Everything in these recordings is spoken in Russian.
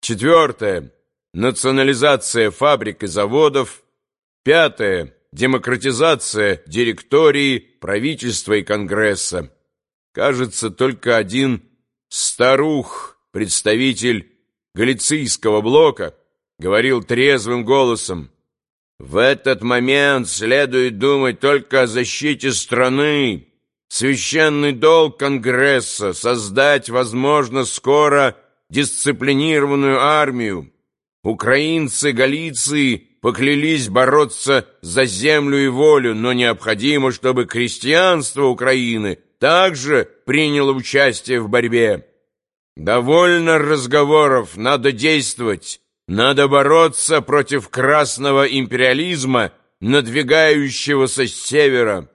Четвертое. Национализация фабрик и заводов. Пятое. Демократизация директории, правительства и Конгресса. Кажется, только один старух, представитель Галицийского блока, говорил трезвым голосом, «В этот момент следует думать только о защите страны. Священный долг Конгресса — создать, возможно, скоро дисциплинированную армию. Украинцы Галиции поклялись бороться за землю и волю, но необходимо, чтобы крестьянство Украины также приняло участие в борьбе. Довольно разговоров, надо действовать, надо бороться против красного империализма, надвигающегося с севера.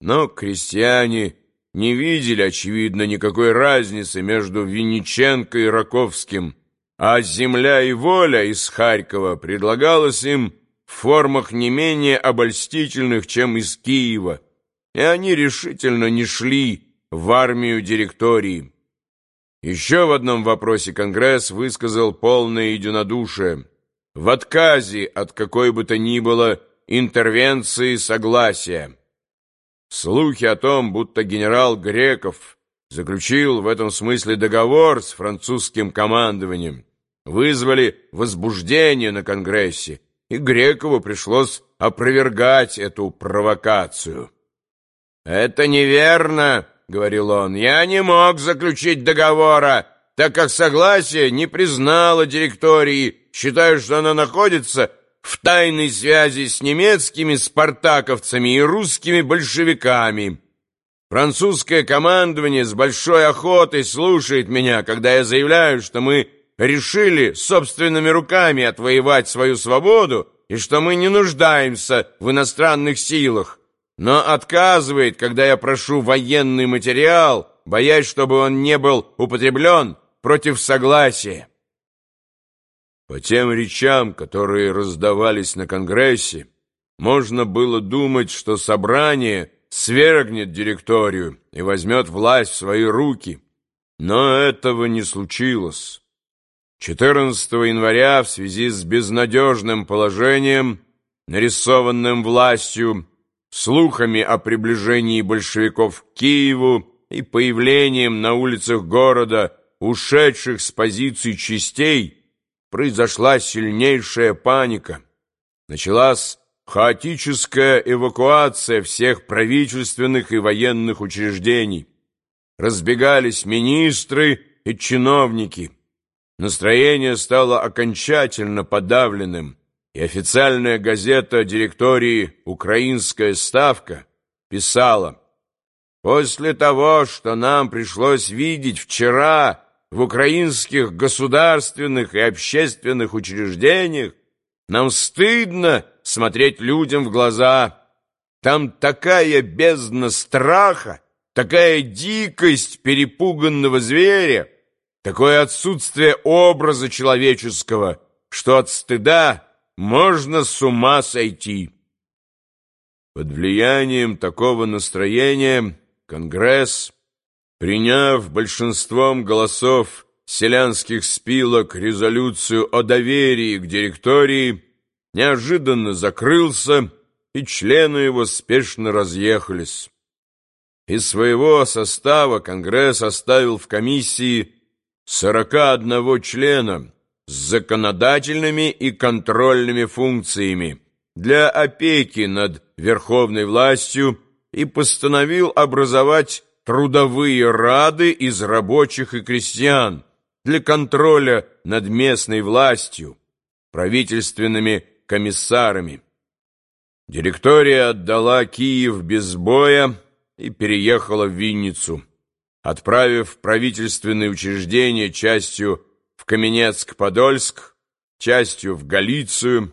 Но крестьяне не видели, очевидно, никакой разницы между Винниченко и Раковским, а «Земля и воля» из Харькова предлагалась им в формах не менее обольстительных, чем из Киева, и они решительно не шли в армию директории. Еще в одном вопросе Конгресс высказал полное единодушие в отказе от какой бы то ни было интервенции согласия. Слухи о том, будто генерал Греков заключил в этом смысле договор с французским командованием, вызвали возбуждение на Конгрессе, и Грекову пришлось опровергать эту провокацию. «Это неверно», — говорил он, — «я не мог заключить договора, так как согласие не признало директории, считаю, что она находится в тайной связи с немецкими спартаковцами и русскими большевиками. Французское командование с большой охотой слушает меня, когда я заявляю, что мы решили собственными руками отвоевать свою свободу и что мы не нуждаемся в иностранных силах, но отказывает, когда я прошу военный материал, боясь, чтобы он не был употреблен против согласия. По тем речам, которые раздавались на Конгрессе, можно было думать, что собрание свергнет директорию и возьмет власть в свои руки. Но этого не случилось. 14 января в связи с безнадежным положением, нарисованным властью, слухами о приближении большевиков к Киеву и появлением на улицах города ушедших с позиций частей, произошла сильнейшая паника. Началась хаотическая эвакуация всех правительственных и военных учреждений. Разбегались министры и чиновники. Настроение стало окончательно подавленным, и официальная газета директории «Украинская ставка» писала «После того, что нам пришлось видеть вчера в украинских государственных и общественных учреждениях, нам стыдно смотреть людям в глаза. Там такая бездна страха, такая дикость перепуганного зверя, такое отсутствие образа человеческого, что от стыда можно с ума сойти. Под влиянием такого настроения Конгресс Приняв большинством голосов селянских спилок резолюцию о доверии к директории, неожиданно закрылся, и члены его спешно разъехались. Из своего состава Конгресс оставил в комиссии 41 члена с законодательными и контрольными функциями для опеки над верховной властью и постановил образовать трудовые рады из рабочих и крестьян для контроля над местной властью, правительственными комиссарами. Директория отдала Киев без боя и переехала в Винницу, отправив правительственные учреждения частью в Каменецк-Подольск, частью в Галицию,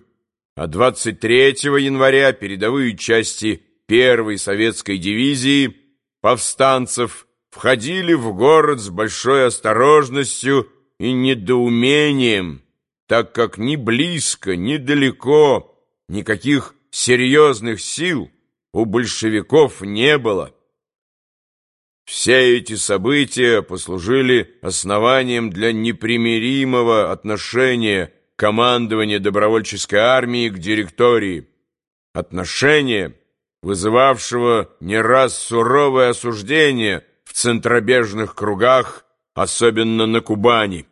а 23 января передовые части первой советской дивизии – повстанцев входили в город с большой осторожностью и недоумением, так как ни близко, ни далеко никаких серьезных сил у большевиков не было. Все эти события послужили основанием для непримиримого отношения командования добровольческой армии к директории. Отношения, вызывавшего не раз суровое осуждение в центробежных кругах, особенно на Кубани.